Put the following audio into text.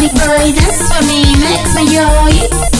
Pretty boy, dance for me, make my yo